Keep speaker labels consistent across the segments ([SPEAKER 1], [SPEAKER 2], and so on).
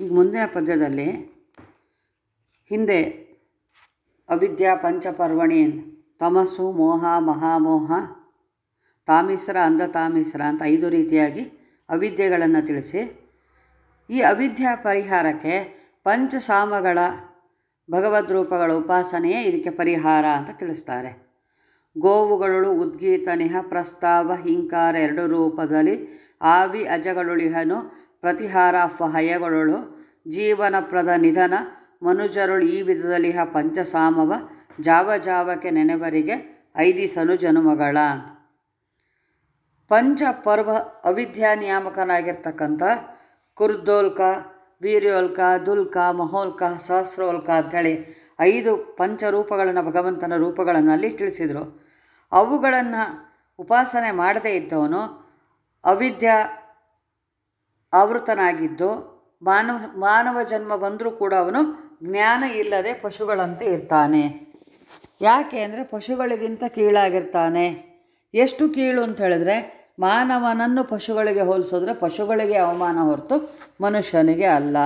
[SPEAKER 1] ಈಗ ಮುಂದಿನ ಪದ್ಯದಲ್ಲಿ ಹಿಂದೆ ಅವಿದ್ಯಾ ಪಂಚಪರ್ವಣಿ ತಮಸ್ಸು ಮೋಹ ಮಹಾಮೋಹ ತಾಮಿಸ್ರ ಅಂಧ ತಾಮಿಸ್ರ ಅಂತ ಐದು ರೀತಿಯಾಗಿ ಅವಿದ್ಯೆಗಳನ್ನು ತಿಳಿಸಿ. ಈ ಅವಿದ್ಯಾ ಪರಿಹಾರಕ್ಕೆ ಪಂಚಸಾಮಗಳ ಭಗವದ್ ರೂಪಗಳ ಉಪಾಸನೆಯೇ ಇದಕ್ಕೆ ಪರಿಹಾರ ಅಂತ ತಿಳಿಸ್ತಾರೆ. ಗೋವುಗಳು ಉದ್ಗೀತನಿಹ ಪ್ರಸ್ತಾವ ಹಿಂಕಾರ ಎರಡು ರೂಪದಲ್ಲಿ ಆವಿ ಅಜಗಳುಳಿಹನು ಪ್ರತಿಹಾರ ಹಯಗಳು ಜೀವನಪ್ರದ ನಿಧನ, ಮನುಜರುಳು ಈ ವಿಧದಲ್ಲಿಹ ಪಂಚಸಾಮವ, ಜಾವ ಜಾವಕ್ಕೆ ನೆನೆವರಿಗೆ ಐದಿಸಲು ಜನುಮಗಳ. ಪಂಚ ಪರ್ವ ಅವಿದ್ಯಾ ನಿಯಾಮಕನಾಗಿರ್ತಕ್ಕಂಥ ಕುರ್ದೋಲ್ಕ, ವೀರ್ಯೋಲ್ಕ, ದುಲ್ಕ, ಮಹೋಲ್ಕ, ಸಹಸ್ರೋಲ್ಕ ಅಂಥೇಳಿ ಐದು ಪಂಚರೂಪಗಳನ್ನು ಭಗವಂತನ ರೂಪಗಳನ್ನು ಅಲ್ಲಿ ತಿಳಿಸಿದರು. ಅವುಗಳನ್ನು ಉಪಾಸನೆ ಮಾಡದೇ ಇದ್ದವನು ಅವಿದ್ಯಾ ಆವೃತನಾಗಿದ್ದು ಮಾನವ ಮಾನವ ಜನ್ಮ ಬಂದರೂ ಕೂಡ ಅವನು ಜ್ಞಾನ ಇಲ್ಲದೆ ಪಶುಗಳಂತೆ ಇರ್ತಾನೆ. ಯಾಕೆ ಅಂದರೆ ಪಶುಗಳಿಗಿಂತ ಕೀಳಾಗಿರ್ತಾನೆ. ಎಷ್ಟು ಕೀಳು ಅಂತ ಹೇಳಿದ್ರೆ ಮಾನವನನ್ನು ಪಶುಗಳಿಗೆ ಹೋಲಿಸಿದ್ರೆ ಪಶುಗಳಿಗೆ ಅವಮಾನ ಹೊರತು ಮನುಷ್ಯನಿಗೆ ಅಲ್ಲ.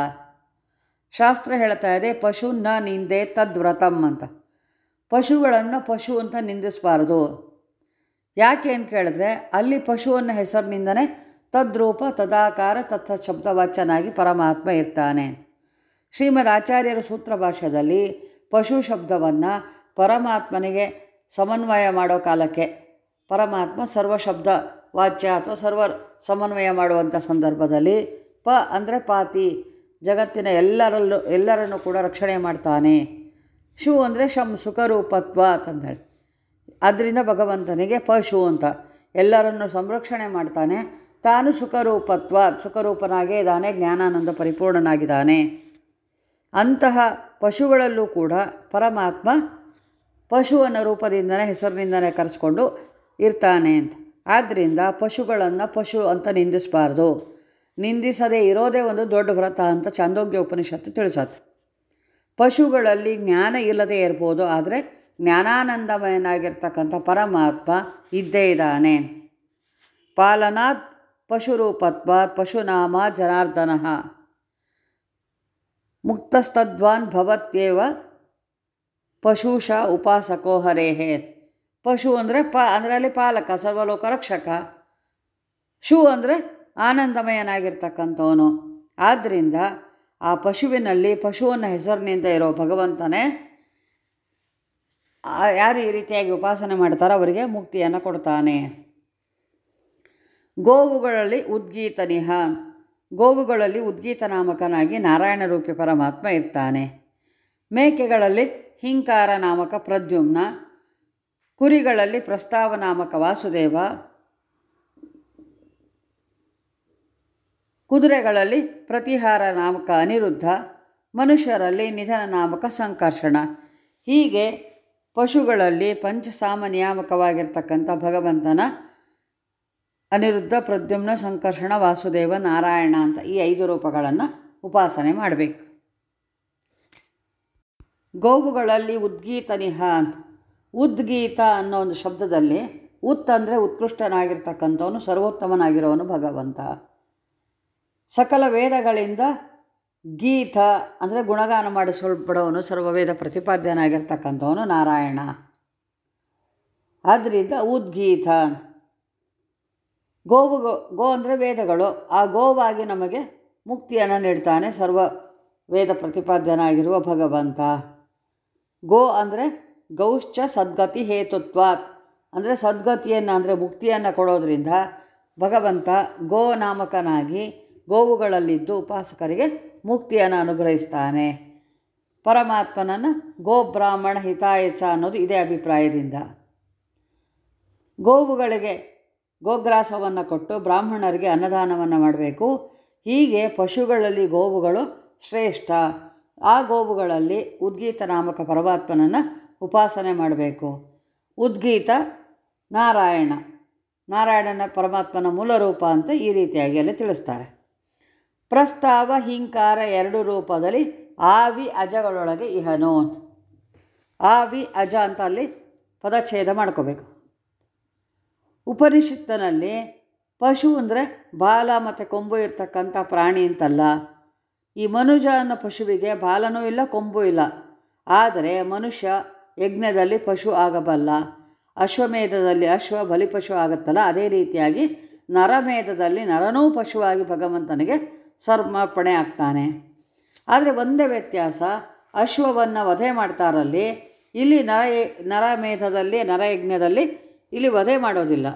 [SPEAKER 1] ಶಾಸ್ತ್ರ ಹೇಳ್ತಾ ಇದೆ, ಪಶು ನ ನಿಂದೆ ತದ್ವ್ರತಂ ಅಂತ. ಪಶುಗಳನ್ನು ಪಶು ಅಂತ ನಿಂದಿಸಬಾರ್ದು. ಯಾಕೆ ಅಂತ ಕೇಳಿದ್ರೆ ಅಲ್ಲಿ ಪಶುವನ್ನು ಹೆಸರಿನಿಂದನೇ ತದ್ರೂಪ ತದಾಕಾರ ತತ್ಥ ಶಬ್ದವಾಚ್ಯನಾಗಿ ಪರಮಾತ್ಮ ಇರ್ತಾನೆ. ಶ್ರೀಮದ್ ಆಚಾರ್ಯರ ಸೂತ್ರ ಭಾಷೆಯಲ್ಲಿ ಪಶು ಶಬ್ದವನ್ನು ಪರಮಾತ್ಮನಿಗೆ ಸಮನ್ವಯ ಮಾಡೋ ಕಾಲಕ್ಕೆ ಪರಮಾತ್ಮ ಸರ್ವ ಶಬ್ದ ವಾಚ್ಯ ಅಥವಾ ಸರ್ವ ಸಮನ್ವಯ ಮಾಡುವಂಥ ಸಂದರ್ಭದಲ್ಲಿ ಪ ಅಂದರೆ ಪಾತಿ, ಜಗತ್ತಿನ ಎಲ್ಲರಲ್ಲೂ ಎಲ್ಲರನ್ನು ಕೂಡ ರಕ್ಷಣೆ ಮಾಡ್ತಾನೆ. ಶು ಅಂದರೆ ಶಂ ಸುಖರೂಪತ್ವ ಅಂತಂದೇಳಿ ಅದರಿಂದ ಭಗವಂತನಿಗೆ ಪಶು ಅಂತ ಎಲ್ಲರನ್ನು ಸಂರಕ್ಷಣೆ ಮಾಡ್ತಾನೆ. ತಾನು ಸುಖರೂಪತ್ವ, ಸುಖರೂಪನಾಗೇ ಇದ್ದಾನೆ, ಜ್ಞಾನಾನಂದ ಪರಿಪೂರ್ಣನಾಗಿದ್ದಾನೆ. ಅಂತಹ ಪಶುಗಳಲ್ಲೂ ಕೂಡ ಪರಮಾತ್ಮ ಪಶುವನ ರೂಪದಿಂದನೇ, ಹೆಸರಿನಿಂದನೇ ಕರೆಸ್ಕೊಂಡು ಇರ್ತಾನೆ ಅಂತ. ಆದ್ದರಿಂದ ಪಶುಗಳನ್ನು ಪಶು ಅಂತ ನಿಂದಿಸಬಾರ್ದು. ನಿಂದಿಸದೇ ಇರೋದೇ ಒಂದು ದೊಡ್ಡ ವ್ರತ ಅಂತ ಚಾಂದೋಗ್ಯ ಉಪನಿಷತ್ತು ತಿಳಿಸತ್ತೆ. ಪಶುಗಳಲ್ಲಿ ಜ್ಞಾನ ಇಲ್ಲದೇ ಇರ್ಬೋದು, ಆದರೆ ಜ್ಞಾನಾನಂದಮಯನಾಗಿರ್ತಕ್ಕಂಥ ಪರಮಾತ್ಮ ಇದ್ದೇ ಇದ್ದಾನೆ ಪಾಲನಾತ್ ಪಶುರೂಪತ್ವಾತ್ ಪಶುನಾಮ ಜನಾರ್ದನ. ಮುಕ್ತಸ್ತದ್ವಾನ್ ಭವತ್ಯೇವ ಪಶುಷ ಉಪಾಸಕೋ ಹರೇಹೇ. ಪಶು ಅಂದರೆ ಪ ಅಂದರೆ ಪಾಲಕ ಸರ್ವಲೋಕ ರಕ್ಷಕ ಶು ಅಂದರೆ ಆನಂದಮಯನಾಗಿರ್ತಕ್ಕಂಥವನು. ಆದ್ದರಿಂದ ಆ ಪಶುವಿನಲ್ಲಿ ಪಶುವನ್ನ ಹೆಸರಿನಿಂದ ಇರೋ ಭಗವಂತನೇ ಯಾರು ಈ ರೀತಿಯಾಗಿ ಉಪಾಸನೆ ಮಾಡ್ತಾರೋ ಅವರಿಗೆ ಮುಕ್ತಿಯನ್ನು ಕೊಡ್ತಾನೆ. ಗೋವುಗಳಲ್ಲಿ ಉದ್ಗೀತನಿಹ. ಗೋವುಗಳಲ್ಲಿ ಉದ್ಗೀತ ನಾಮಕನಾಗಿ ನಾರಾಯಣ ರೂಪಿ ಪರಮಾತ್ಮ ಇರ್ತಾನೆ. ಮೇಕೆಗಳಲ್ಲಿ ಹಿಂಕಾರ ನಾಮಕ ಪ್ರದ್ಯುಮ್ನ. ಕುರಿಗಳಲ್ಲಿ ಪ್ರಸ್ತಾವ ನಾಮಕ ವಾಸುದೇವ. ಕುದುರೆಗಳಲ್ಲಿ ಪ್ರತಿಹಾರ ನಾಮಕ ಅನಿರುದ್ಧ. ಮನುಷ್ಯರಲ್ಲಿ ನಿಧನ ನಾಮಕ ಸಂಕರ್ಷಣ. ಹೀಗೆ ಪಶುಗಳಲ್ಲಿ ಪಂಚಸಾಮ ನಿಯಾಮಕವಾಗಿರ್ತಕ್ಕಂಥ ಭಗವಂತನ ಅನಿರುದ್ಧ ಪ್ರದ್ಯುಮ್ನ ಸಂಕರ್ಷಣ ವಾಸುದೇವ ನಾರಾಯಣ ಅಂತ ಈ ಐದು ರೂಪಗಳನ್ನು ಉಪಾಸನೆ ಮಾಡಬೇಕು. ಗೋವುಗಳಲ್ಲಿ ಉದ್ಗೀತನಿಹ ಅಂತ ಉದ್ಗೀತ ಅನ್ನೋ ಒಂದು ಶಬ್ದದಲ್ಲಿ ಉತ್ ಅಂದರೆ ಉತ್ಕೃಷ್ಟನಾಗಿರ್ತಕ್ಕಂಥವನು, ಸರ್ವೋತ್ತಮನಾಗಿರೋನು ಭಗವಂತ. ಸಕಲ ವೇದಗಳಿಂದ ಗೀತ ಅಂದರೆ ಗುಣಗಾನ ಮಾಡಿಸಲ್ಪಡೋನು, ಸರ್ವವೇದ ಪ್ರತಿಪಾದ್ಯನಾಗಿರ್ತಕ್ಕಂಥವನು ನಾರಾಯಣ. ಆದ್ದರಿಂದ ಉದ್ಗೀತ ಗೋವು ಗೋ ಅಂದರೆ ವೇದಗಳು. ಆ ಗೋವಾಗಿ ನಮಗೆ ಮುಕ್ತಿಯನ್ನು ನೀಡ್ತಾನೆ ಸರ್ವ ವೇದ ಪ್ರತಿಪಾದ್ಯನಾಗಿರುವ ಭಗವಂತ. ಗೋ ಅಂದರೆ ಗೌಶ್ಚ ಸದ್ಗತಿ ಹೇತುತ್ವಾತ್. ಅಂದರೆ ಸದ್ಗತಿಯನ್ನು ಅಂದರೆ ಮುಕ್ತಿಯನ್ನು ಕೊಡೋದ್ರಿಂದ ಭಗವಂತ ಗೋ ನಾಮಕನಾಗಿ ಗೋವುಗಳಲ್ಲಿದ್ದು ಉಪಾಸಕರಿಗೆ ಮುಕ್ತಿಯನ್ನು ಅನುಗ್ರಹಿಸ್ತಾನೆ. ಪರಮಾತ್ಮನನ್ನು ಗೋ ಬ್ರಾಹ್ಮಣ ಹಿತಾಯಚ ಅನ್ನೋದು ಇದೇ ಅಭಿಪ್ರಾಯದಿಂದ. ಗೋವುಗಳಿಗೆ ಗೋಗ್ರಾಸವನ್ನು ಕೊಟ್ಟು ಬ್ರಾಹ್ಮಣರಿಗೆ ಅನ್ನದಾನವನ್ನು ಮಾಡಬೇಕು. ಹೀಗೆ ಪಶುಗಳಲ್ಲಿ ಗೋವುಗಳು ಶ್ರೇಷ್ಠ. ಆ ಗೋವುಗಳಲ್ಲಿ ಉದ್ಗೀತ ನಾಮಕ ಪರಮಾತ್ಮನನ್ನು ಉಪಾಸನೆ ಮಾಡಬೇಕು. ಉದ್ಗೀತ ನಾರಾಯಣ. ನಾರಾಯಣನ ಪರಮಾತ್ಮನ ಮೂಲ ರೂಪ ಅಂತ ಈ ರೀತಿಯಾಗಿ ಅಲ್ಲಿ ತಿಳಿಸ್ತಾರೆ. ಪ್ರಸ್ತಾವ ಹಿಂಕಾರ ಎರಡು ರೂಪದಲ್ಲಿ ಆವಿ ಅಜಗಳೊಳಗೆ ಇಹನು ಆವಿ ಅಜ ಅಂತ ಅಲ್ಲಿ ಪದಚ್ಛೇದ ಮಾಡ್ಕೋಬೇಕು. ಉಪನಿಷತ್ತಿನಲ್ಲಿ ಪಶು ಅಂದರೆ ಬಾಲ ಮತ್ತು ಕೊಂಬು ಇರ್ತಕ್ಕಂಥ ಪ್ರಾಣಿ ಅಂತಲ್ಲ. ಈ ಮನುಜ ಅನ್ನೋ ಪಶುವಿಗೆ ಬಾಲನೂ ಇಲ್ಲ, ಕೊಂಬು ಇಲ್ಲ. ಆದರೆ ಮನುಷ್ಯ ಯಜ್ಞದಲ್ಲಿ ಪಶು ಆಗಬಲ್ಲ. ಅಶ್ವಮೇಧದಲ್ಲಿ ಅಶ್ವ ಬಲಿಪಶು ಆಗುತ್ತಲ್ಲ, ಅದೇ ರೀತಿಯಾಗಿ ನರಮೇಧದಲ್ಲಿ ನರನೂ ಪಶುವಾಗಿ ಭಗವಂತನಿಗೆ ಸಮರ್ಪಣೆ ಆಗ್ತಾನೆ. ಆದರೆ ಒಂದೇ ವ್ಯತ್ಯಾಸ, ಅಶ್ವವನ್ನು ವಧೆ ಮಾಡ್ತಾರಲ್ಲಿ, ಇಲ್ಲಿ ನರ ನರಮೇಧದಲ್ಲಿ, ನರಯಜ್ಞದಲ್ಲಿ ಇಲ್ಲಿ ವಧೆ ಮಾಡೋದಿಲ್ಲ.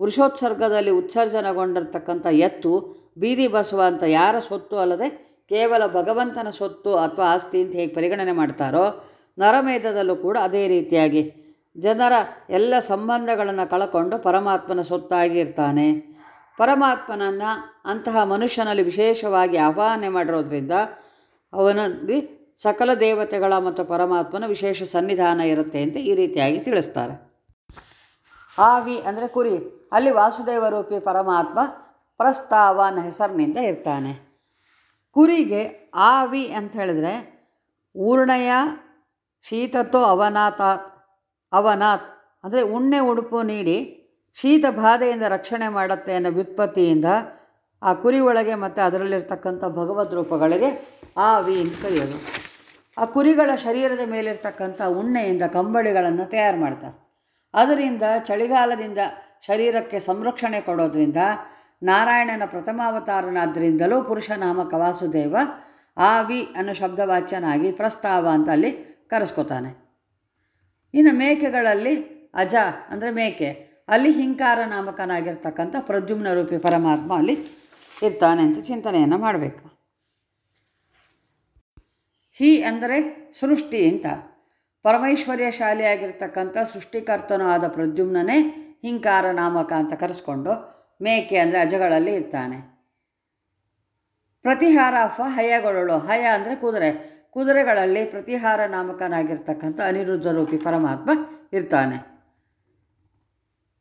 [SPEAKER 1] ವೃಷೋತ್ಸರ್ಗದಲ್ಲಿ ಉತ್ಸರ್ಜನೆಗೊಂಡಿರ್ತಕ್ಕಂಥ ಎತ್ತು ಬೀದಿ ಬಸವ ಅಂತ ಯಾರ ಸೊತ್ತು ಅಲ್ಲದೆ ಕೇವಲ ಭಗವಂತನ ಸೊತ್ತು ಅಥವಾ ಆಸ್ತಿ ಅಂತ ಹೇಗೆ ಪರಿಗಣನೆ ಮಾಡ್ತಾರೋ ನರಮೇಧದಲ್ಲೂ ಕೂಡ ಅದೇ ರೀತಿಯಾಗಿ ಜನರ ಎಲ್ಲ ಸಂಬಂಧಗಳನ್ನು ಕಳಕೊಂಡು ಪರಮಾತ್ಮನ ಸೊತ್ತಾಗಿರ್ತಾನೆ ಪರಮಾತ್ಮನನ್ನು ಅಂತಹ ಮನುಷ್ಯನಲ್ಲಿ ವಿಶೇಷವಾಗಿ ಆಹ್ವಾನ ಮಾಡಿರೋದ್ರಿಂದ ಅವನಲ್ಲಿ ಸಕಲ ದೇವತೆಗಳ ಮತ್ತು ಪರಮಾತ್ಮನ ವಿಶೇಷ ಸನ್ನಿಧಾನ ಇರುತ್ತೆ ಅಂತ ಈ ರೀತಿಯಾಗಿ ತಿಳಿಸ್ತಾರೆ. ಆವಿ ಅಂದರೆ ಕುರಿ. ಅಲ್ಲಿ ವಾಸುದೇವ ರೂಪಿ ಪರಮಾತ್ಮ ಪ್ರಸ್ತಾವ ಅನ್ನೋ ಹೆಸರಿನಿಂದ ಇರ್ತಾನೆ. ಕುರಿಗೆ ಆವಿ ಅಂತ ಹೇಳಿದ್ರೆ ಊರ್ಣಯ ಶೀತತೋ ಅವನಾಥ ಅವನಾಥ್ ಅಂದರೆ ಉಣ್ಣೆ ಉಡುಪು ನೀಡಿ ಶೀತ ಬಾಧೆಯಿಂದ ರಕ್ಷಣೆ ಮಾಡುತ್ತೆ ಅನ್ನೋ ವ್ಯುತ್ಪತ್ತಿಯಿಂದ ಆ ಕುರಿ ಒಳಗೆ ಮತ್ತು ಅದರಲ್ಲಿರ್ತಕ್ಕಂಥ ಭಗವದ್ ರೂಪಗಳಿಗೆ ಆವಿ ಅಂತ ಕರೆಯೋದು. ಆ ಕುರಿಗಳ ಶರೀರದ ಮೇಲಿರ್ತಕ್ಕಂಥ ಉಣ್ಣೆಯಿಂದ ಕಂಬಳಿಗಳನ್ನು ತಯಾರು ಮಾಡ್ತಾರೆ. ಅದರಿಂದ ಚಳಿಗಾಲದಿಂದ ಶರೀರಕ್ಕೆ ಸಂರಕ್ಷಣೆ ಕೊಡೋದ್ರಿಂದ ನಾರಾಯಣನ ಪ್ರಥಮಾವತಾರನಾದ್ದರಿಂದಲೂ ಪುರುಷ ನಾಮಕ ವಾಸುದೇವ ಆವಿ ಅನ್ನೋ ಶಬ್ದವಾಚ್ಯನಾಗಿ ಪ್ರಸ್ತಾವ ಅಂತ ಅಲ್ಲಿ ಕರೆಸ್ಕೊತಾನೆ. ಇನ್ನು ಮೇಕೆಗಳಲ್ಲಿ ಅಜ ಅಂದರೆ ಮೇಕೆ, ಅಲ್ಲಿ ಹಿಂಕಾರ ನಾಮಕನಾಗಿರ್ತಕ್ಕಂಥ ಪ್ರದ್ಯುಮ್ನ ರೂಪಿ ಪರಮಾತ್ಮ ಅಲ್ಲಿ ಇರ್ತಾನೆ ಅಂತ ಚಿಂತನೆಯನ್ನು ಮಾಡಬೇಕು. ಹಿ ಅಂದರೆ ಸೃಷ್ಟಿ ಅಂತ. ಪರಮೈಶ್ವರ್ಯಶಾಲಿಯಾಗಿರ್ತಕ್ಕಂಥ ಸೃಷ್ಟಿಕರ್ತನೂ ಆದ ಪ್ರದ್ಯುಮ್ನೇ ಹಿಂಕಾರ ನಾಮಕ ಅಂತ ಕರೆಸ್ಕೊಂಡು ಮೇಕೆ ಅಂದರೆ ಅಜಗಳಲ್ಲಿ ಇರ್ತಾನೆ. ಪ್ರತಿಹಾರ ಅಫ ಹಯಗಳು ಹಯ ಅಂದರೆ ಕುದುರೆ. ಕುದುರೆಗಳಲ್ಲಿ ಪ್ರತಿಹಾರ ನಾಮಕನಾಗಿರ್ತಕ್ಕಂಥ ಅನಿರುದ್ಧ ರೂಪಿ ಪರಮಾತ್ಮ ಇರ್ತಾನೆ.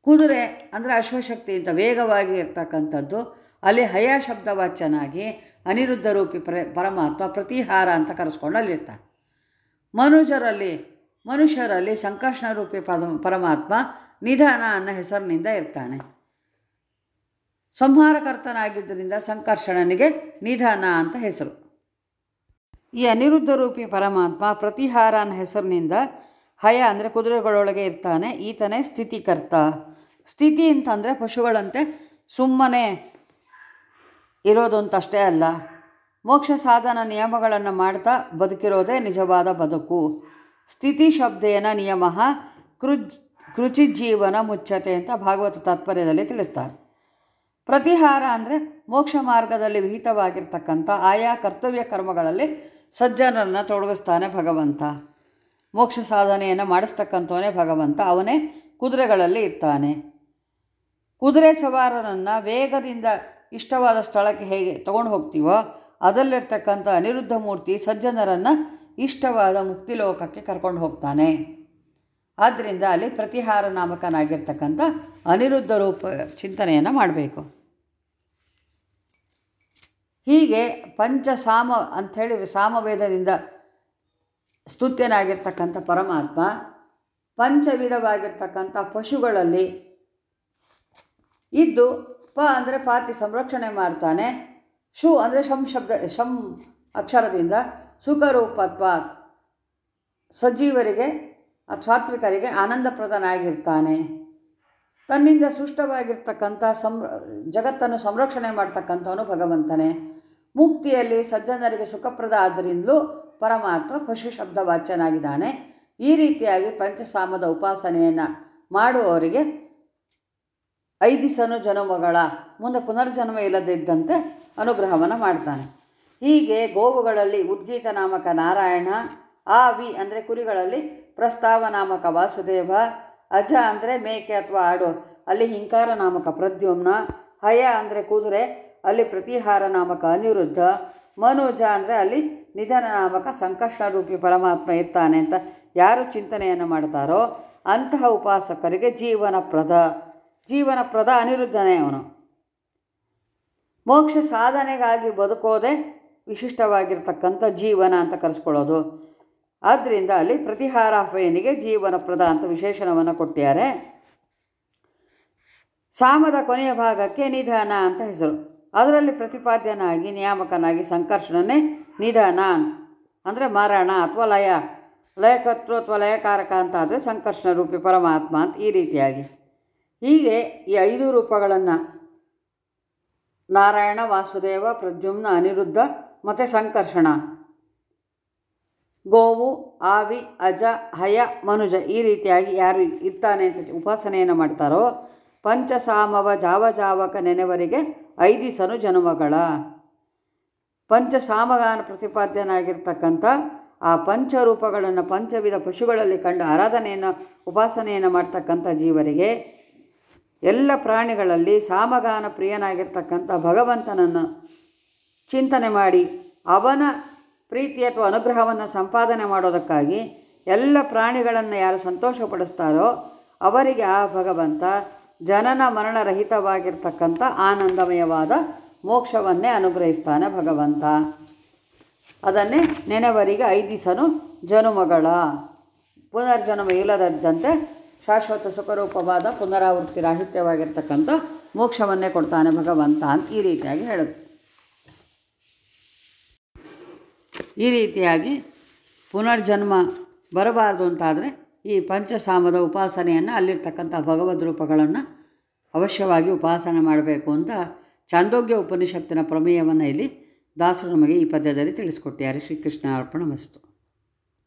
[SPEAKER 1] ಕುದುರೆ ಅಂದರೆ ಅಶ್ವಶಕ್ತಿ ಅಂತ ವೇಗವಾಗಿ ಇರ್ತಕ್ಕಂಥದ್ದು. ಅಲ್ಲಿ ಹಯ ಶಬ್ದವಾಚನಾಗಿ ಅನಿರುದ್ಧ ರೂಪಿ ಪ್ರ ಪರಮಾತ್ಮ ಪ್ರತಿಹಾರ ಅಂತ ಕರೆಸ್ಕೊಂಡು ಅಲ್ಲಿರ್ತಾನೆ. ಮನುಜರಲ್ಲಿ, ಮನುಷ್ಯರಲ್ಲಿ ಸಂಕರ್ಷಣ ರೂಪಿ ಪದ, ಪರಮಾತ್ಮ ನಿಧಾನ ಅನ್ನೋ ಹೆಸರಿನಿಂದ ಇರ್ತಾನೆ. ಸಂಹಾರಕರ್ತನಾಗಿದ್ದರಿಂದ ಸಂಕರ್ಷಣನಿಗೆ ನಿಧಾನ ಅಂತ ಹೆಸರು. ಈ ಅನಿರುದ್ಧ ರೂಪಿ ಪರಮಾತ್ಮ ಪ್ರತಿಹಾರ ಅನ್ನೋ ಹೆಸರಿನಿಂದ ಹಯ ಅಂದರೆ ಕುದುರೆಗಳೊಳಗೆ ಇರ್ತಾನೆ. ಈತನೇ ಸ್ಥಿತಿಕರ್ತ. ಸ್ಥಿತಿ ಅಂತಂದರೆ ಪಶುಗಳಂತೆ ಸುಮ್ಮನೆ ಇರೋದು ಅಂತಷ್ಟೇ ಅಲ್ಲ. ಮೋಕ್ಷ ಸಾಧನ ನಿಯಮಗಳನ್ನು ಮಾಡ್ತಾ ಬದುಕಿರೋದೇ ನಿಜವಾದ ಬದುಕು. ಸ್ಥಿತಿ ಶಬ್ದೇನ ನಿಯಮ ಕೃಜ್ ಕೃಚಿಜ್ಜೀವನ ಮುಚ್ಚತೆ ಅಂತ ಭಾಗವತ ತಾತ್ಪರ್ಯದಲ್ಲಿ ತಿಳಿಸ್ತಾರೆ. ಪ್ರತಿಹಾರ ಅಂದರೆ ಮೋಕ್ಷ ಮಾರ್ಗದಲ್ಲಿ ವಿಹಿತವಾಗಿರ್ತಕ್ಕಂಥ ಆಯಾ ಕರ್ತವ್ಯ ಕರ್ಮಗಳಲ್ಲಿ ಸಜ್ಜನರನ್ನು ತೊಡಗಿಸ್ತಾನೆ ಭಗವಂತ. ಮೋಕ್ಷ ಸಾಧನೆಯನ್ನು ಮಾಡಿಸ್ತಕ್ಕಂಥವನೇ ಭಗವಂತ, ಅವನೇ ಕುದುರೆಗಳಲ್ಲಿ ಇರ್ತಾನೆ. ಕುದುರೆ ಸವಾರರನ್ನು ವೇಗದಿಂದ ಇಷ್ಟವಾದ ಸ್ಥಳಕ್ಕೆ ಹೇಗೆ ತಗೊಂಡು ಹೋಗ್ತೀವೋ ಅದರಲ್ಲಿರ್ತಕ್ಕಂಥ ಅನಿರುದ್ಧ ಮೂರ್ತಿ ಸಜ್ಜನರನ್ನು ಇಷ್ಟವಾದ ಮುಕ್ತಿಲೋಕಕ್ಕೆ ಕರ್ಕೊಂಡು ಹೋಗ್ತಾನೆ. ಆದ್ದರಿಂದ ಅಲ್ಲಿ ಪ್ರತಿಹಾರ ನಾಮಕನಾಗಿರ್ತಕ್ಕಂಥ ಅನಿರುದ್ಧ ರೂಪ ಚಿಂತನೆಯನ್ನು ಮಾಡಬೇಕು. ಹೀಗೆ ಪಂಚಸಾಮ ಅಂಥೇಳಿ ಸಾಮವೇದದಿಂದ ಸ್ತುತ್ಯನಾಗಿರ್ತಕ್ಕಂಥ ಪರಮಾತ್ಮ ಪಂಚವಿಧವಾಗಿರ್ತಕ್ಕಂಥ ಪಶುಗಳಲ್ಲಿ ಇದ್ದು ಪ ಅಂದರೆ ಪಾತಿ ಸಂರಕ್ಷಣೆ ಮಾಡ್ತಾನೆ. ಶು ಅಂದರೆ ಶಂ ಶಬ್ದ, ಶಂ ಅಕ್ಷರದಿಂದ ಸುಖರೂಪತ್ವ ಸಜೀವರಿಗೆ ಸಾತ್ವಿಕರಿಗೆ ಆನಂದಪ್ರದನಾಗಿರ್ತಾನೆ. ತನ್ನಿಂದ ಸೃಷ್ಟವಾಗಿರ್ತಕ್ಕಂಥ ಸಂ ಜಗತ್ತನ್ನು ಸಂರಕ್ಷಣೆ ಮಾಡ್ತಕ್ಕಂಥವನು ಭಗವಂತನೇ. ಮುಕ್ತಿಯಲ್ಲಿ ಸಜ್ಜನರಿಗೆ ಸುಖಪ್ರದ ಆದ್ದರಿಂದಲೂ ಪರಮಾತ್ಮ ಪಶು ಶಬ್ದ ವಾಚ್ಯನಾಗಿದ್ದಾನೆ ಈ ರೀತಿಯಾಗಿ ಪಂಚಸಾಮದ ಉಪಾಸನೆಯನ್ನು ಮಾಡುವವರಿಗೆ ಐದಿಸನು ಜನ್ಮಗಳ, ಮುಂದೆ ಪುನರ್ಜನ್ಮ ಇಲ್ಲದಿದ್ದಂತೆ ಅನುಗ್ರಹವನ್ನು ಮಾಡ್ತಾನೆ. ಹೀಗೆ ಗೋವುಗಳಲ್ಲಿ ಉದ್ಗೀತ ನಾಮಕ ನಾರಾಯಣ ಆ ವಿ ಅಂದರೆ ಕುರಿಗಳಲ್ಲಿ ಪ್ರಸ್ತಾವ ನಾಮಕ ವಾಸುದೇವ, ಅಜ ಅಂದರೆ ಮೇಕೆ ಅಥವಾ ಆಡು, ಅಲ್ಲಿ ಹಿಂಕಾರ ನಾಮಕ ಪ್ರದ್ಯುಮ್ನ, ಹಯ ಅಂದರೆ ಕುದುರೆ, ಅಲ್ಲಿ ಪ್ರತಿಹಾರ ನಾಮಕ ಅನಿರುದ್ಧ, ಮನೋಜ ಅಂದರೆ ಅಲ್ಲಿ ನಿಧನ ನಾಮಕ ಸಂಕಷ್ಟ ರೂಪಿ ಪರಮಾತ್ಮ ಇರ್ತಾನೆ ಅಂತ ಯಾರು ಚಿಂತನೆಯನ್ನು ಮಾಡ್ತಾರೋ ಅಂತಹ ಉಪಾಸಕರಿಗೆ ಜೀವನಪ್ರದ ಜೀವನಪ್ರದ ಅನಿರುದ್ಧನೇ ಅವನು. ಮೋಕ್ಷ ಸಾಧನೆಗಾಗಿ ಬದುಕೋದೆ ವಿಶಿಷ್ಟವಾಗಿರ್ತಕ್ಕಂಥ ಜೀವನ ಅಂತ ಕರೆಸ್ಕೊಳ್ಳೋದು. ಆದ್ದರಿಂದ ಅಲ್ಲಿ ಪ್ರತಿಹಾರ ಫೇನಿಗೆ ಜೀವನಪ್ರದ ಅಂತ ವಿಶೇಷಣವನ್ನು ಕೊಟ್ಟಿದ್ದಾರೆ. ಸಾಮದ ಕೊನೆಯ ಭಾಗಕ್ಕೆ ನಿಧಾನ ಅಂತ ಹೆಸರು. ಅದರಲ್ಲಿ ಪ್ರತಿಪಾದ್ಯನಾಗಿ, ನಿಯಾಮಕನಾಗಿ ಸಂಕರ್ಷಣನೇ ನಿಧಾನ ಅಂತ. ಅಂದರೆ ಮರಣ ಅಥವಾ ಲಯ. ಲಯಕರ್ತೃ ಅಥವಾ ಲಯಕಾರಕ ಅಂತ ಆದರೆ ಸಂಕರ್ಷಣ ರೂಪಿ ಪರಮಾತ್ಮ ಅಂತ ಈ ರೀತಿಯಾಗಿ. ಹೀಗೆ ಈ ಐದು ರೂಪಗಳನ್ನು ನಾರಾಯಣ, ವಾಸುದೇವ, ಪ್ರದ್ಯುಮ್ನ, ಅನಿರುದ್ಧ, ಮತ್ತು ಸಂಕರ್ಷಣ. ಗೋವು, ಆವಿ, ಅಜ, ಹಯ, ಮನುಜ ಈ ರೀತಿಯಾಗಿ ಯಾರು ಇರ್ತಾನೆ ಅಂತ ಉಪಾಸನೆಯನ್ನು ಮಾಡ್ತಾರೋ ಪಂಚಸಾಮವ ಜಾವಜಾವಕ ನೆನೆವರಿಗೆ ಐದಿಸನು ಜನ್ಮಗಳ. ಪಂಚಸಾಮಗಾನ ಪ್ರತಿಪಾದ್ಯನಾಗಿರ್ತಕ್ಕಂಥ ಆ ಪಂಚರೂಪಗಳನ್ನು ಪಂಚವಿಧ ಪಶುಗಳಲ್ಲಿ ಕಂಡು ಆರಾಧನೆಯನ್ನು, ಉಪಾಸನೆಯನ್ನು ಮಾಡ್ತಕ್ಕಂಥ ಜೀವರಿಗೆ ಎಲ್ಲ ಪ್ರಾಣಿಗಳಲ್ಲಿ ಸಾಮಗಾನ ಪ್ರಿಯನಾಗಿರ್ತಕ್ಕಂಥ ಭಗವಂತನನ್ನು ಚಿಂತನೆ ಮಾಡಿ ಅವನ ಪ್ರೀತಿ ಅಥವಾ ಅನುಗ್ರಹವನ್ನು ಸಂಪಾದನೆ ಮಾಡೋದಕ್ಕಾಗಿ ಎಲ್ಲ ಪ್ರಾಣಿಗಳನ್ನು ಯಾರು ಸಂತೋಷಪಡಿಸ್ತಾರೋ ಅವರಿಗೆ ಆ ಭಗವಂತ ಜನನ ಮರಣರಹಿತವಾಗಿರ್ತಕ್ಕಂಥ ಆನಂದಮಯವಾದ ಮೋಕ್ಷವನ್ನೇ ಅನುಗ್ರಹಿಸ್ತಾನೆ ಭಗವಂತ. ಅದನ್ನೇ ನೆನೆವರಿಗೆ ಐದಿಸನು ಜನುಮಗಳ. ಪುನರ್ಜನ್ಮ ಇಲ್ಲದಂತೆ ಶಾಶ್ವತ ಸುಖರೂಪವಾದ ಪುನರಾವೃತ್ತಿ ರಾಹಿತ್ಯವಾಗಿರ್ತಕ್ಕಂಥ ಮೋಕ್ಷವನ್ನೇ ಕೊಡ್ತಾನೆ ಭಗವಂತ ಅಂತ ಈ ರೀತಿಯಾಗಿ ಹೇಳುತ್ತೆ. ಈ ರೀತಿಯಾಗಿ ಪುನರ್ಜನ್ಮ ಬರಬಾರ್ದು ಅಂತಾದರೆ ಈ ಪಂಚಸಾಮದ ಉಪಾಸನೆಯನ್ನು ಅಲ್ಲಿರ್ತಕ್ಕಂಥ ಭಗವದ್ ರೂಪಗಳನ್ನು ಅವಶ್ಯವಾಗಿ ಉಪಾಸನೆ ಮಾಡಬೇಕು ಅಂತ ಚಾಂದೋಗ್ಯ ಉಪನಿಷತ್ತಿನ ಪ್ರಮೇಯವನ್ನು ಇಲ್ಲಿ ದಾಸರು ನಮಗೆ ಈ ಪದ್ಯದಲ್ಲಿ ತಿಳಿಸ್ಕೊಟ್ಟಿದ್ದಾರೆ. ಶ್ರೀಕೃಷ್ಣ ಅರ್ಪಣ ಮಸ್ತು.